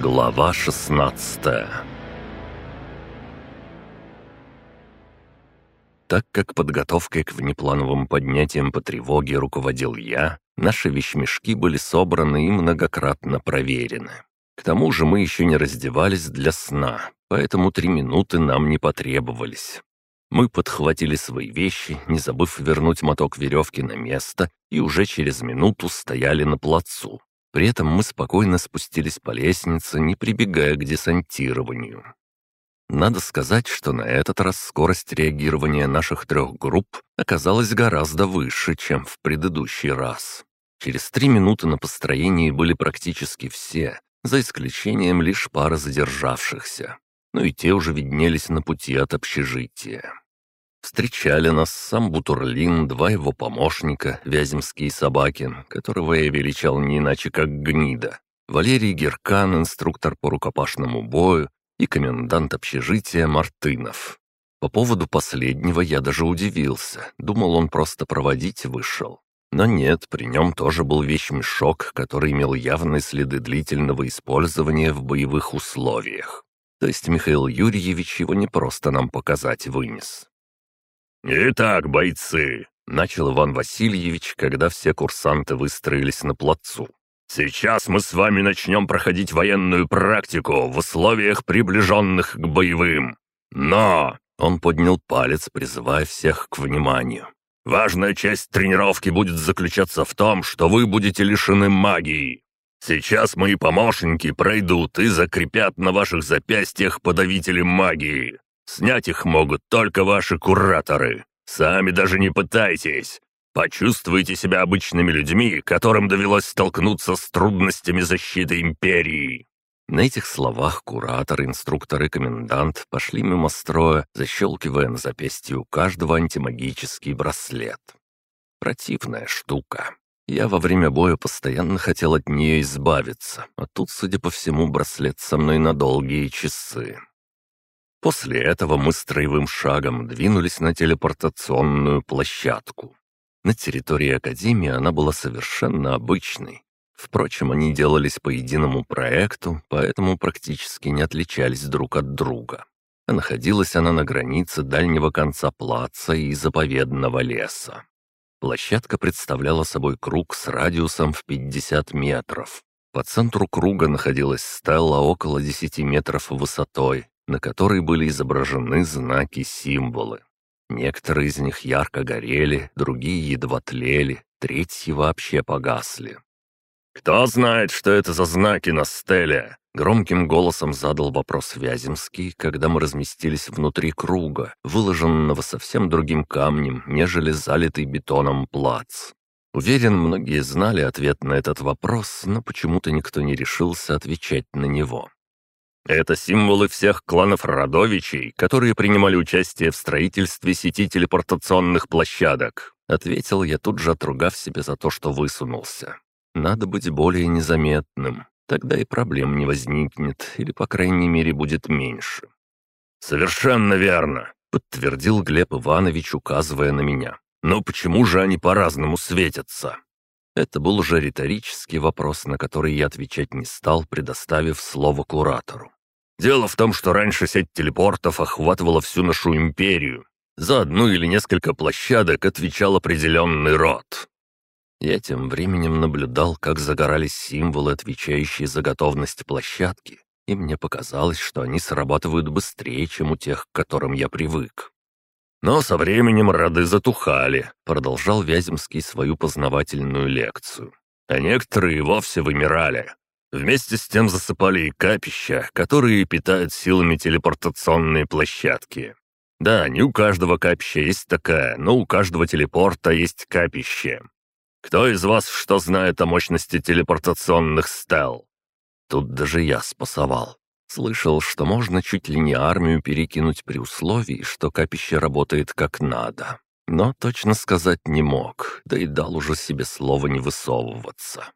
Глава 16 Так как подготовкой к внеплановым поднятиям по тревоге руководил я, наши вещмешки были собраны и многократно проверены. К тому же мы еще не раздевались для сна, поэтому три минуты нам не потребовались. Мы подхватили свои вещи, не забыв вернуть моток веревки на место, и уже через минуту стояли на плацу. При этом мы спокойно спустились по лестнице, не прибегая к десантированию. Надо сказать, что на этот раз скорость реагирования наших трех групп оказалась гораздо выше, чем в предыдущий раз. Через три минуты на построении были практически все, за исключением лишь пары задержавшихся. Ну и те уже виднелись на пути от общежития. Встречали нас сам Бутурлин, два его помощника, вяземские собаки, которого я величал не иначе как гнида, Валерий Геркан, инструктор по рукопашному бою, и комендант общежития Мартынов. По поводу последнего я даже удивился, думал, он просто проводить вышел. Но нет, при нем тоже был вещмешок, который имел явные следы длительного использования в боевых условиях. То есть Михаил Юрьевич его не просто нам показать вынес. «Итак, бойцы», — начал Иван Васильевич, когда все курсанты выстроились на плацу. «Сейчас мы с вами начнем проходить военную практику в условиях, приближенных к боевым. Но...» — он поднял палец, призывая всех к вниманию. «Важная часть тренировки будет заключаться в том, что вы будете лишены магии. Сейчас мои помощники пройдут и закрепят на ваших запястьях подавители магии. Снять их могут только ваши кураторы. Сами даже не пытайтесь. Почувствуйте себя обычными людьми, которым довелось столкнуться с трудностями защиты Империи». На этих словах куратор, инструктор и комендант пошли мимо строя, защелкивая на запястье у каждого антимагический браслет. Противная штука. Я во время боя постоянно хотел от нее избавиться, а тут, судя по всему, браслет со мной на долгие часы. После этого мы строевым шагом двинулись на телепортационную площадку. На территории Академии она была совершенно обычной. Впрочем, они делались по единому проекту, поэтому практически не отличались друг от друга. А находилась она на границе дальнего конца плаца и заповедного леса. Площадка представляла собой круг с радиусом в 50 метров. По центру круга находилась стелла около 10 метров высотой, на которой были изображены знаки-символы. Некоторые из них ярко горели, другие едва тлели, третьи вообще погасли. «Кто знает, что это за знаки на стеле?» Громким голосом задал вопрос Вяземский, когда мы разместились внутри круга, выложенного совсем другим камнем, нежели залитый бетоном плац. Уверен, многие знали ответ на этот вопрос, но почему-то никто не решился отвечать на него. Это символы всех кланов Родовичей, которые принимали участие в строительстве сети телепортационных площадок», — ответил я тут же, отругав себя за то, что высунулся. «Надо быть более незаметным, тогда и проблем не возникнет, или, по крайней мере, будет меньше». «Совершенно верно», — подтвердил Глеб Иванович, указывая на меня. «Но почему же они по-разному светятся?» Это был уже риторический вопрос, на который я отвечать не стал, предоставив слово куратору. Дело в том, что раньше сеть телепортов охватывала всю нашу империю. За одну или несколько площадок отвечал определенный род. Я тем временем наблюдал, как загорались символы, отвечающие за готовность площадки, и мне показалось, что они срабатывают быстрее, чем у тех, к которым я привык. Но со временем роды затухали, продолжал Вяземский свою познавательную лекцию. А некоторые вовсе вымирали. Вместе с тем засыпали и капища, которые питают силами телепортационные площадки. Да, не у каждого капища есть такая, но у каждого телепорта есть капище. Кто из вас что знает о мощности телепортационных стел? Тут даже я спасовал. Слышал, что можно чуть ли не армию перекинуть при условии, что капище работает как надо. Но точно сказать не мог, да и дал уже себе слово не высовываться.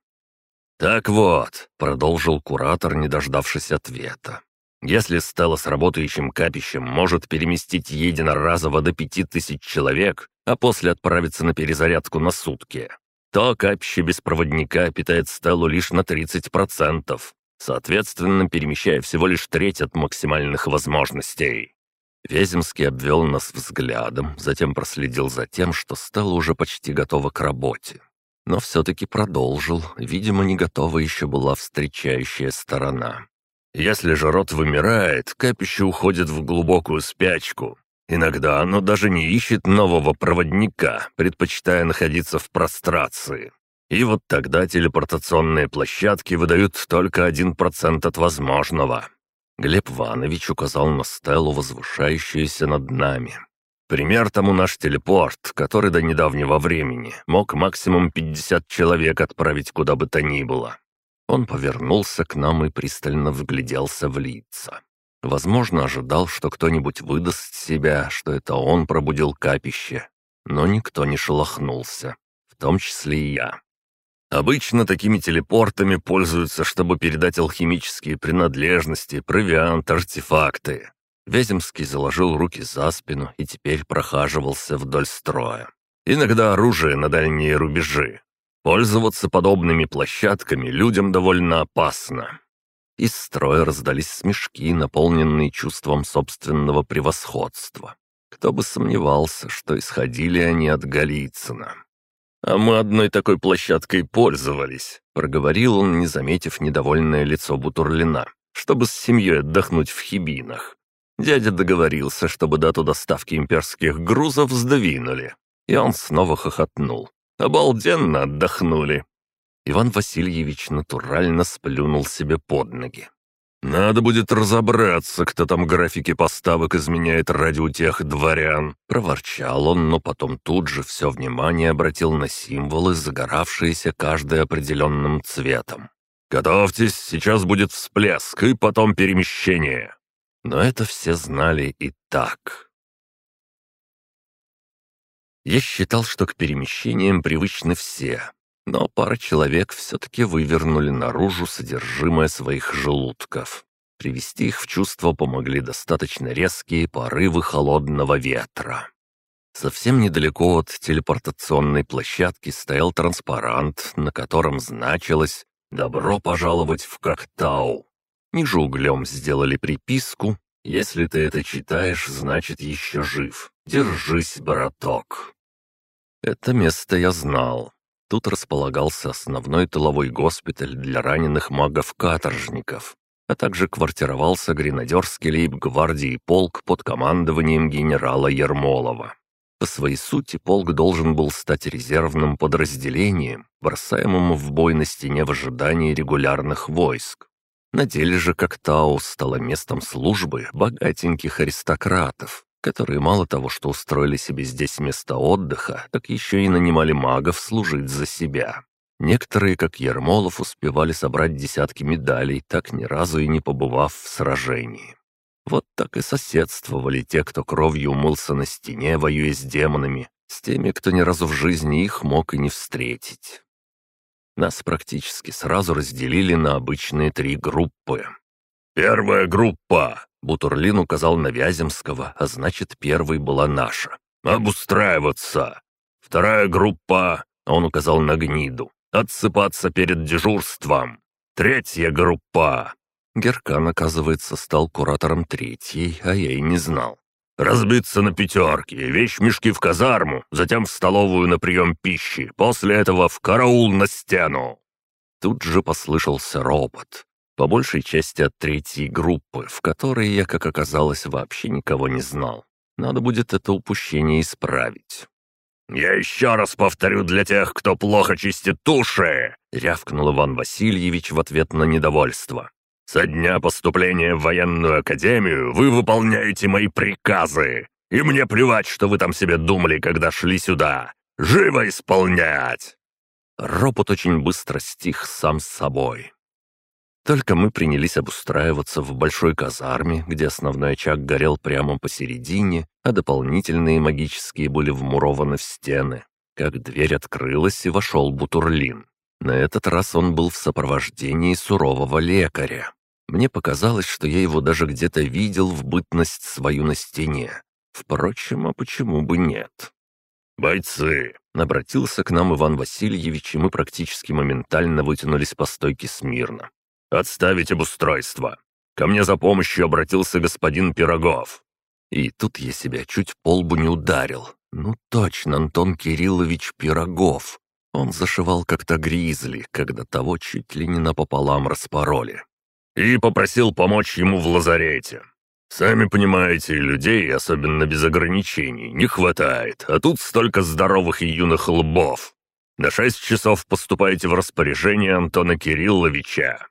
«Так вот», — продолжил куратор, не дождавшись ответа. «Если стела с работающим капищем может переместить единоразово до пяти тысяч человек, а после отправиться на перезарядку на сутки, то капище без проводника питает стелу лишь на 30%. Соответственно, перемещая всего лишь треть от максимальных возможностей. Вяземский обвел нас взглядом, затем проследил за тем, что стало уже почти готово к работе. Но все-таки продолжил, видимо, не готова еще была встречающая сторона. Если же род вымирает, капище уходит в глубокую спячку. Иногда оно даже не ищет нового проводника, предпочитая находиться в прострации. И вот тогда телепортационные площадки выдают только один процент от возможного. Глеб Иванович указал на стелу, возвышающуюся над нами. Пример тому наш телепорт, который до недавнего времени мог максимум 50 человек отправить куда бы то ни было. Он повернулся к нам и пристально вгляделся в лица. Возможно, ожидал, что кто-нибудь выдаст себя, что это он пробудил капище. Но никто не шелохнулся, в том числе и я. Обычно такими телепортами пользуются, чтобы передать алхимические принадлежности, провиант, артефакты. Вяземский заложил руки за спину и теперь прохаживался вдоль строя. Иногда оружие на дальние рубежи, Пользоваться подобными площадками людям довольно опасно. Из строя раздались смешки, наполненные чувством собственного превосходства. Кто бы сомневался, что исходили они от Голицына. «А мы одной такой площадкой пользовались», — проговорил он, не заметив недовольное лицо Бутурлина, чтобы с семьей отдохнуть в Хибинах. Дядя договорился, чтобы дату доставки имперских грузов сдвинули. И он снова хохотнул. Обалденно отдохнули». Иван Васильевич натурально сплюнул себе под ноги. «Надо будет разобраться, кто там графики поставок изменяет ради утех дворян», — проворчал он, но потом тут же все внимание обратил на символы, загоравшиеся каждый определенным цветом. «Готовьтесь, сейчас будет всплеск и потом перемещение». Но это все знали и так. Я считал, что к перемещениям привычны все, но пара человек все-таки вывернули наружу содержимое своих желудков. Привести их в чувство помогли достаточно резкие порывы холодного ветра. Совсем недалеко от телепортационной площадки стоял транспарант, на котором значилось «Добро пожаловать в Коктау». Ниже углем сделали приписку «Если ты это читаешь, значит еще жив. Держись, браток». Это место я знал. Тут располагался основной тыловой госпиталь для раненых магов-каторжников, а также квартировался гренадерский лейб-гвардии полк под командованием генерала Ермолова. По своей сути, полк должен был стать резервным подразделением, бросаемым в бой на стене в ожидании регулярных войск. На деле же Коктау стало местом службы богатеньких аристократов, которые мало того, что устроили себе здесь место отдыха, так еще и нанимали магов служить за себя. Некоторые, как Ермолов, успевали собрать десятки медалей, так ни разу и не побывав в сражении. Вот так и соседствовали те, кто кровью умылся на стене, воюя с демонами, с теми, кто ни разу в жизни их мог и не встретить. Нас практически сразу разделили на обычные три группы. «Первая группа Бутурлин указал на Вяземского, а значит, первой была наша. «Обустраиваться!» Вторая группа, он указал на гниду. «Отсыпаться перед дежурством!» Третья группа. Геркан, оказывается, стал куратором третьей, а я и не знал. «Разбиться на пятерки, вещь-мешки в казарму, затем в столовую на прием пищи, после этого в караул на стену!» Тут же послышался робот по большей части от третьей группы, в которой я, как оказалось, вообще никого не знал. Надо будет это упущение исправить. «Я еще раз повторю для тех, кто плохо чистит туши!» — рявкнул Иван Васильевич в ответ на недовольство. «Со дня поступления в военную академию вы выполняете мои приказы, и мне плевать, что вы там себе думали, когда шли сюда. Живо исполнять!» Ропот очень быстро стих сам собой. Только мы принялись обустраиваться в большой казарме, где основной очаг горел прямо посередине, а дополнительные магические были вмурованы в стены. Как дверь открылась, и вошел Бутурлин. На этот раз он был в сопровождении сурового лекаря. Мне показалось, что я его даже где-то видел в бытность свою на стене. Впрочем, а почему бы нет? «Бойцы!» — обратился к нам Иван Васильевич, и мы практически моментально вытянулись по стойке смирно. Отставить обустройство. Ко мне за помощью обратился господин Пирогов». И тут я себя чуть по лбу не ударил. Ну точно, Антон Кириллович Пирогов. Он зашивал как-то гризли, когда того чуть ли не напополам распороли. И попросил помочь ему в лазарете. Сами понимаете, людей, особенно без ограничений, не хватает, а тут столько здоровых и юных лбов. На шесть часов поступаете в распоряжение Антона Кирилловича».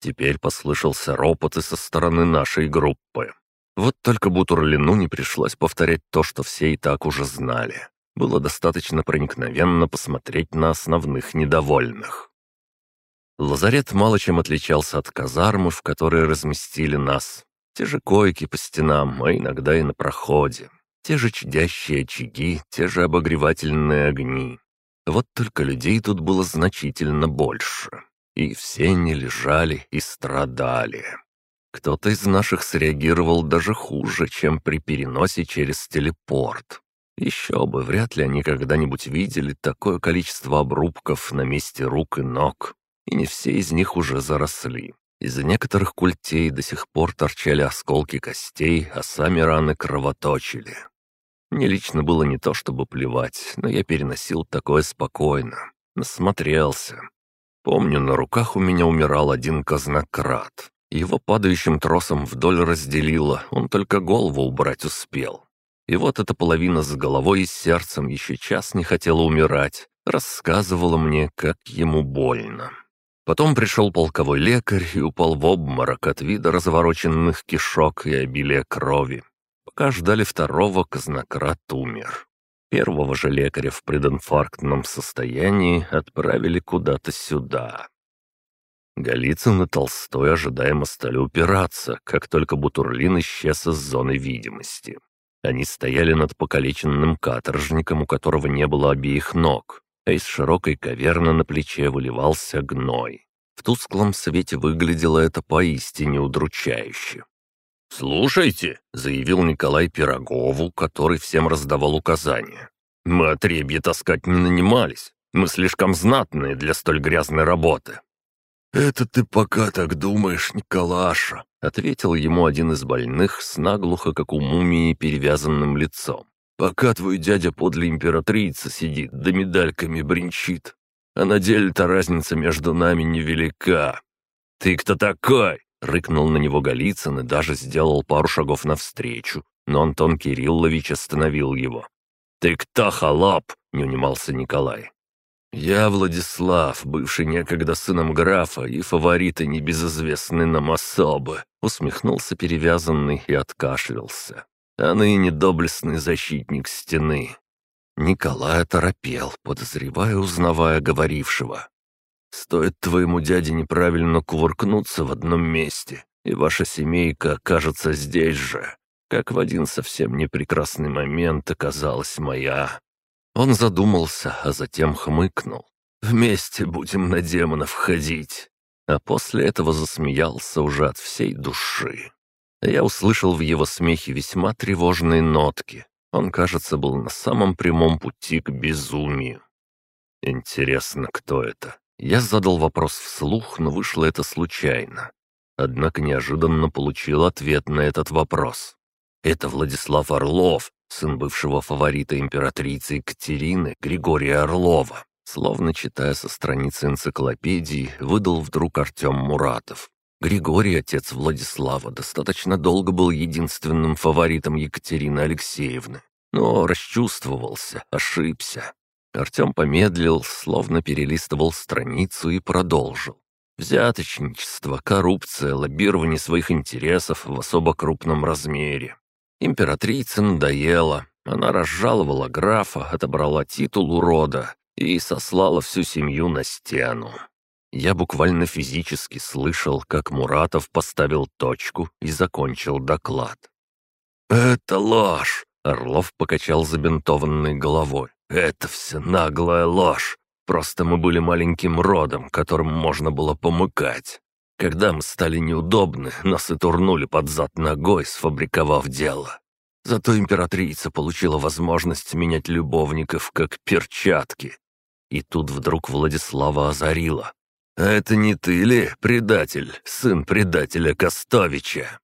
Теперь послышался ропот и со стороны нашей группы. Вот только Бутурлину не пришлось повторять то, что все и так уже знали. Было достаточно проникновенно посмотреть на основных недовольных. Лазарет мало чем отличался от казармы, в которой разместили нас. Те же койки по стенам, а иногда и на проходе. Те же чудящие очаги, те же обогревательные огни. Вот только людей тут было значительно больше. И все они лежали и страдали. Кто-то из наших среагировал даже хуже, чем при переносе через телепорт. Еще бы, вряд ли они когда-нибудь видели такое количество обрубков на месте рук и ног. И не все из них уже заросли. Из некоторых культей до сих пор торчали осколки костей, а сами раны кровоточили. Мне лично было не то чтобы плевать, но я переносил такое спокойно. Насмотрелся. Помню, на руках у меня умирал один казнократ. Его падающим тросом вдоль разделило, он только голову убрать успел. И вот эта половина с головой и сердцем еще час не хотела умирать, рассказывала мне, как ему больно. Потом пришел полковой лекарь и упал в обморок от вида развороченных кишок и обилия крови. Пока ждали второго, казнократ умер. Первого же лекаря в прединфарктном состоянии отправили куда-то сюда. Голицын и Толстой ожидаемо стали упираться, как только Бутурлин исчез из зоны видимости. Они стояли над покалеченным каторжником, у которого не было обеих ног а из широкой каверны на плече выливался гной. В тусклом свете выглядело это поистине удручающе. «Слушайте», — заявил Николай Пирогову, который всем раздавал указания. «Мы отребье таскать не нанимались. Мы слишком знатные для столь грязной работы». «Это ты пока так думаешь, Николаша», — ответил ему один из больных с наглухо, как у мумии, перевязанным лицом. Пока твой дядя подле императрицы сидит, да медальками бренчит. А на деле-то разница между нами невелика. «Ты кто такой?» — рыкнул на него Голицын и даже сделал пару шагов навстречу, но Антон Кириллович остановил его. «Ты кто, холоп?» — не унимался Николай. «Я Владислав, бывший некогда сыном графа и фавориты небезызвестной нам особы», — усмехнулся перевязанный и откашлялся а ныне доблестный защитник стены». Николай оторопел, подозревая, узнавая говорившего. «Стоит твоему дяде неправильно кувыркнуться в одном месте, и ваша семейка окажется здесь же, как в один совсем непрекрасный момент оказалась моя». Он задумался, а затем хмыкнул. «Вместе будем на демонов ходить». А после этого засмеялся уже от всей души. Я услышал в его смехе весьма тревожные нотки. Он, кажется, был на самом прямом пути к безумию. Интересно, кто это? Я задал вопрос вслух, но вышло это случайно. Однако неожиданно получил ответ на этот вопрос. Это Владислав Орлов, сын бывшего фаворита императрицы Екатерины Григория Орлова. Словно читая со страницы энциклопедии, выдал вдруг Артем Муратов. Григорий, отец Владислава, достаточно долго был единственным фаворитом Екатерины Алексеевны, но расчувствовался, ошибся. Артем помедлил, словно перелистывал страницу и продолжил. Взяточничество, коррупция, лоббирование своих интересов в особо крупном размере. Императрице надоело. Она разжаловала графа, отобрала титул урода и сослала всю семью на стену. Я буквально физически слышал, как Муратов поставил точку и закончил доклад. «Это ложь!» — Орлов покачал забинтованной головой. «Это все наглая ложь. Просто мы были маленьким родом, которым можно было помыкать. Когда мы стали неудобны, нас и турнули под зад ногой, сфабриковав дело. Зато императрица получила возможность менять любовников как перчатки. И тут вдруг Владислава озарила. Это не ты ли, предатель, сын предателя Костовича?»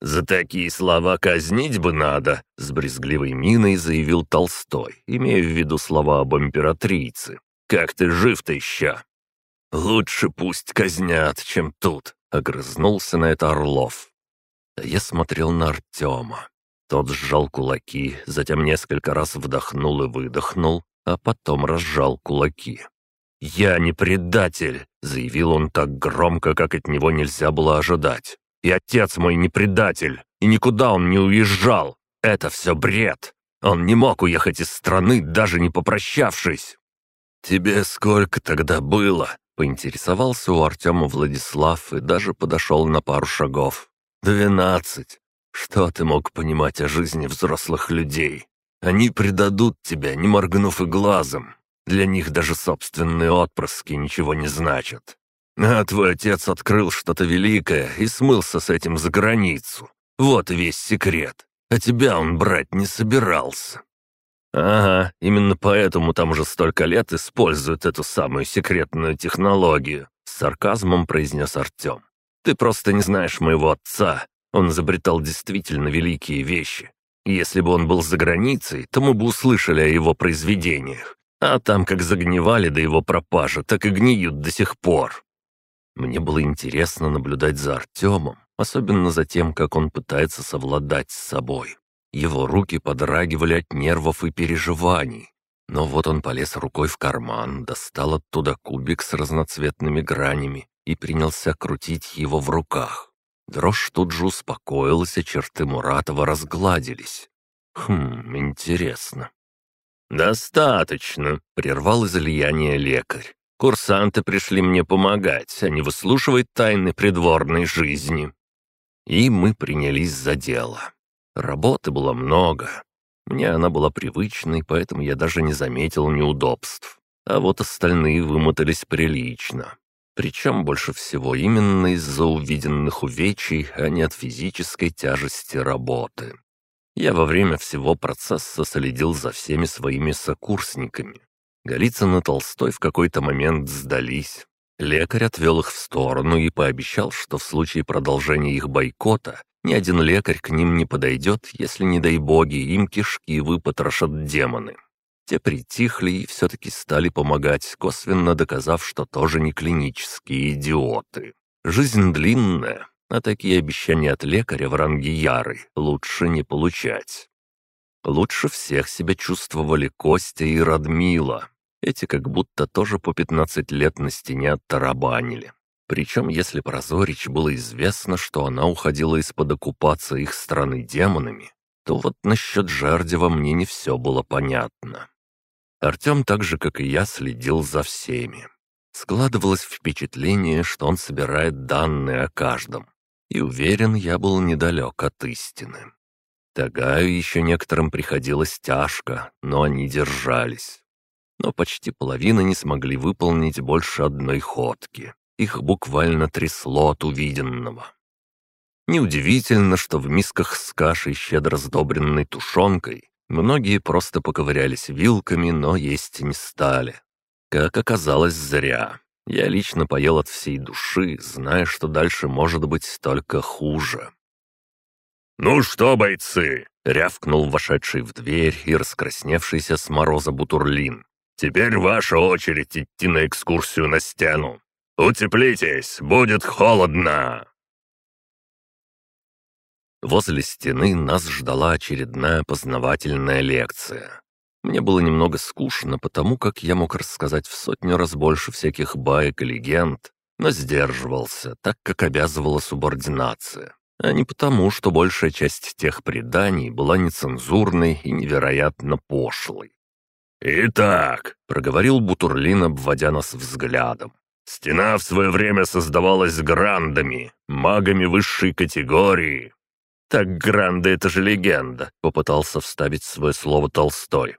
«За такие слова казнить бы надо», — с брезгливой миной заявил Толстой, имея в виду слова об императрице. «Как ты жив-то еще?» «Лучше пусть казнят, чем тут», — огрызнулся на это Орлов. Я смотрел на Артема. Тот сжал кулаки, затем несколько раз вдохнул и выдохнул, а потом разжал кулаки. «Я не предатель», — заявил он так громко, как от него нельзя было ожидать. «И отец мой не предатель, и никуда он не уезжал. Это все бред. Он не мог уехать из страны, даже не попрощавшись». «Тебе сколько тогда было?» — поинтересовался у Артема Владислав и даже подошел на пару шагов. «Двенадцать. Что ты мог понимать о жизни взрослых людей? Они предадут тебя, не моргнув и глазом. Для них даже собственные отпрыски ничего не значат. А твой отец открыл что-то великое и смылся с этим за границу. Вот весь секрет. А тебя он брать не собирался. Ага, именно поэтому там уже столько лет используют эту самую секретную технологию, с сарказмом произнес Артем. Ты просто не знаешь моего отца. Он изобретал действительно великие вещи. Если бы он был за границей, то мы бы услышали о его произведениях. А там как загнивали до его пропажи, так и гниют до сих пор. Мне было интересно наблюдать за Артемом, особенно за тем, как он пытается совладать с собой. Его руки подрагивали от нервов и переживаний. Но вот он полез рукой в карман, достал оттуда кубик с разноцветными гранями и принялся крутить его в руках. Дрожь тут же успокоилась, а черты Муратова разгладились. Хм, интересно. «Достаточно», — прервал излияние лекарь. «Курсанты пришли мне помогать, а не выслушивать тайны придворной жизни». И мы принялись за дело. Работы было много. Мне она была привычной, поэтому я даже не заметил неудобств. А вот остальные вымотались прилично. Причем больше всего именно из-за увиденных увечий, а не от физической тяжести работы. Я во время всего процесса следил за всеми своими сокурсниками. Голицын и Толстой в какой-то момент сдались. Лекарь отвел их в сторону и пообещал, что в случае продолжения их бойкота ни один лекарь к ним не подойдет, если, не дай боги, им кишки выпотрошат демоны. Те притихли и все-таки стали помогать, косвенно доказав, что тоже не клинические идиоты. Жизнь длинная, а такие обещания от лекаря в ранге Яры лучше не получать. Лучше всех себя чувствовали Костя и Радмила. Эти как будто тоже по 15 лет на стене оттарабанили. Причем, если про Зорич было известно, что она уходила из-под оккупации их страны демонами, то вот насчет Жардева мне не все было понятно. Артем так же, как и я, следил за всеми. Складывалось впечатление, что он собирает данные о каждом. И уверен, я был недалек от истины. Тагаю еще некоторым приходилось тяжко, но они держались. Но почти половина не смогли выполнить больше одной ходки. Их буквально трясло от увиденного. Неудивительно, что в мисках с кашей, щедро сдобренной тушенкой, Многие просто поковырялись вилками, но есть не стали. Как оказалось, зря. Я лично поел от всей души, зная, что дальше может быть только хуже. «Ну что, бойцы?» — рявкнул вошедший в дверь и раскрасневшийся с мороза Бутурлин. «Теперь ваша очередь идти на экскурсию на стену. Утеплитесь, будет холодно!» Возле стены нас ждала очередная познавательная лекция. Мне было немного скучно, потому как я мог рассказать в сотню раз больше всяких баек и легенд, но сдерживался, так как обязывала субординация, а не потому, что большая часть тех преданий была нецензурной и невероятно пошлой. «Итак», — проговорил Бутурлин, обводя нас взглядом, «стена в свое время создавалась грандами, магами высшей категории, «Так Гранде — это же легенда», — попытался вставить свое слово Толстой.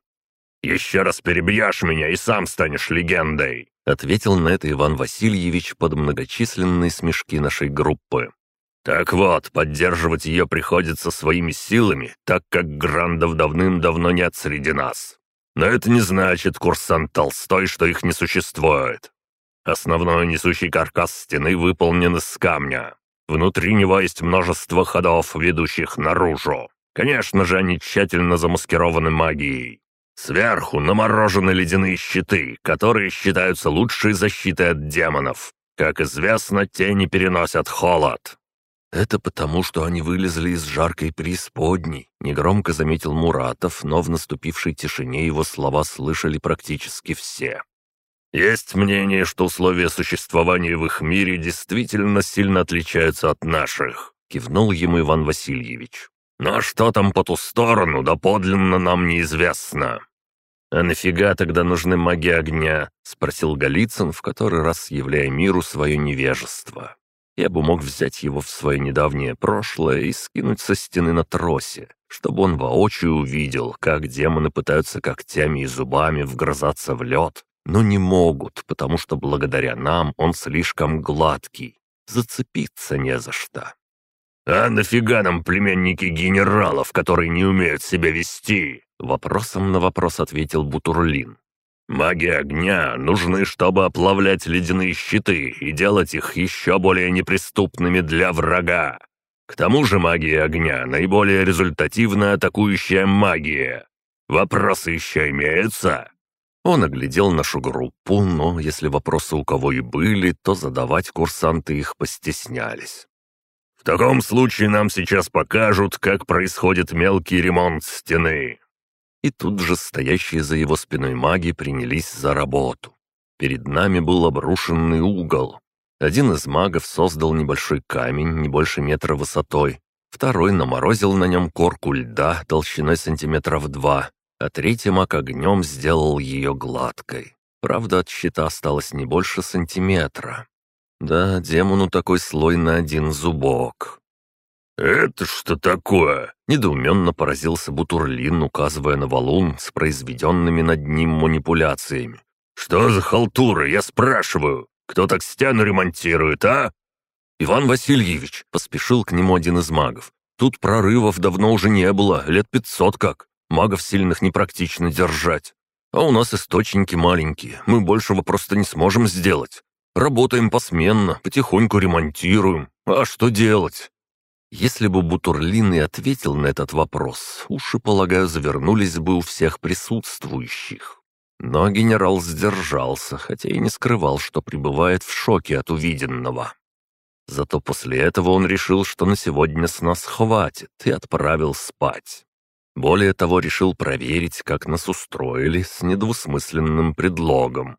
«Еще раз перебьешь меня и сам станешь легендой», — ответил на это Иван Васильевич под многочисленные смешки нашей группы. «Так вот, поддерживать ее приходится своими силами, так как Грандов давным-давно нет среди нас. Но это не значит, курсант Толстой, что их не существует. Основной несущий каркас стены выполнен из камня. Внутри него есть множество ходов, ведущих наружу. Конечно же, они тщательно замаскированы магией. Сверху наморожены ледяные щиты, которые считаются лучшей защитой от демонов. Как известно, те не переносят холод. «Это потому, что они вылезли из жаркой преисподней», — негромко заметил Муратов, но в наступившей тишине его слова слышали практически все. «Есть мнение, что условия существования в их мире действительно сильно отличаются от наших», — кивнул ему Иван Васильевич. «Но что там по ту сторону, да подлинно нам неизвестно». «А нафига тогда нужны маги огня?» — спросил Голицын, в который раз являя миру свое невежество. Я бы мог взять его в свое недавнее прошлое и скинуть со стены на тросе, чтобы он воочию увидел, как демоны пытаются когтями и зубами вгрызаться в лед, но не могут, потому что благодаря нам он слишком гладкий. Зацепиться не за что. «А нафига нам племянники генералов, которые не умеют себя вести?» Вопросом на вопрос ответил Бутурлин. Маги огня нужны, чтобы оплавлять ледяные щиты и делать их еще более неприступными для врага. К тому же магия огня — наиболее результативная атакующая магия. Вопросы еще имеются?» Он оглядел нашу группу, но если вопросы у кого и были, то задавать курсанты их постеснялись. «В таком случае нам сейчас покажут, как происходит мелкий ремонт стены и тут же стоящие за его спиной маги принялись за работу. Перед нами был обрушенный угол. Один из магов создал небольшой камень, не больше метра высотой, второй наморозил на нем корку льда толщиной сантиметров два, а третий маг огнем сделал ее гладкой. Правда, от щита осталось не больше сантиметра. Да, демону такой слой на один зубок. «Это что такое?» — недоуменно поразился Бутурлин, указывая на валун с произведенными над ним манипуляциями. «Что за халтура, я спрашиваю? Кто так стену ремонтирует, а?» «Иван Васильевич», — поспешил к нему один из магов. «Тут прорывов давно уже не было, лет пятьсот как. Магов сильных непрактично держать. А у нас источники маленькие, мы большего просто не сможем сделать. Работаем посменно, потихоньку ремонтируем. А что делать?» Если бы Бутурлин и ответил на этот вопрос, уши, полагаю, завернулись бы у всех присутствующих. Но генерал сдержался, хотя и не скрывал, что пребывает в шоке от увиденного. Зато после этого он решил, что на сегодня с нас хватит, и отправил спать. Более того, решил проверить, как нас устроили с недвусмысленным предлогом.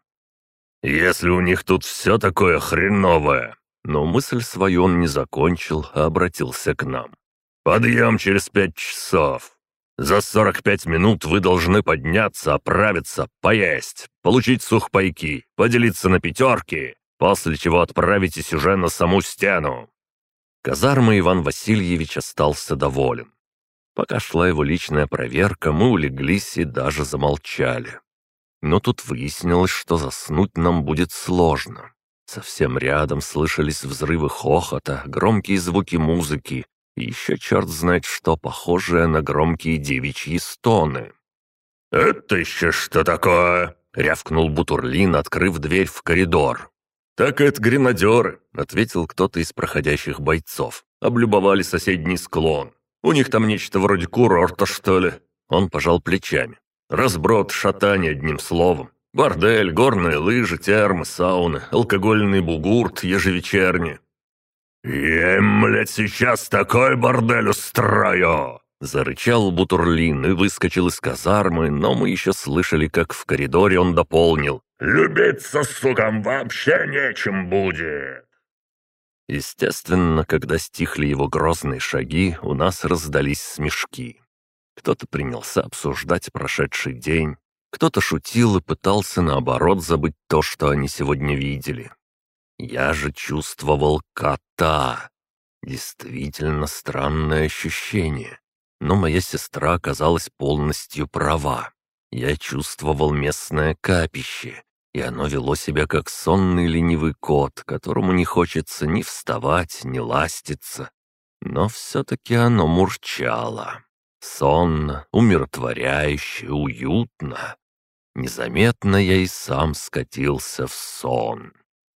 «Если у них тут все такое хреновое, но мысль свою он не закончил, а обратился к нам. «Подъем через пять часов. За сорок пять минут вы должны подняться, оправиться, поесть, получить сухпайки, поделиться на пятерки, после чего отправитесь уже на саму стену». Казарма Иван Васильевич остался доволен. Пока шла его личная проверка, мы улеглись и даже замолчали. Но тут выяснилось, что заснуть нам будет сложно. Совсем рядом слышались взрывы хохота, громкие звуки музыки и еще черт знает что, похожее на громкие девичьи стоны. «Это еще что такое?» — рявкнул Бутурлин, открыв дверь в коридор. «Так это гренадеры», — ответил кто-то из проходящих бойцов. «Облюбовали соседний склон. У них там нечто вроде курорта, что ли?» Он пожал плечами. «Разброд, шатание, одним словом. Бордель, горные лыжи, термы, сауны, алкогольный бугурт ежевечерний. «Я, блядь, сейчас такой бордель устрою!» Зарычал Бутурлин и выскочил из казармы, но мы еще слышали, как в коридоре он дополнил. «Любиться, сукам, вообще нечем будет!» Естественно, когда стихли его грозные шаги, у нас раздались смешки. Кто-то принялся обсуждать прошедший день, кто-то шутил и пытался, наоборот, забыть то, что они сегодня видели. Я же чувствовал кота. Действительно странное ощущение. Но моя сестра оказалась полностью права. Я чувствовал местное капище, и оно вело себя как сонный ленивый кот, которому не хочется ни вставать, ни ластиться. Но все-таки оно мурчало. Сонно, умиротворяюще, уютно. Незаметно я и сам скатился в сон.